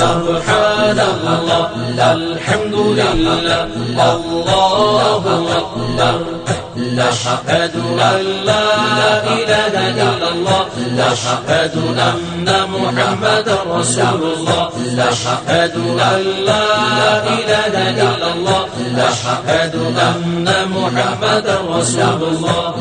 سبحان الله الحمد لله الله أكبر أشهد أن لا إله إلا الله أشهد أن محمدا رسول الله أشهد أن لا إله إلا الله أشهد أن محمدا رسول الله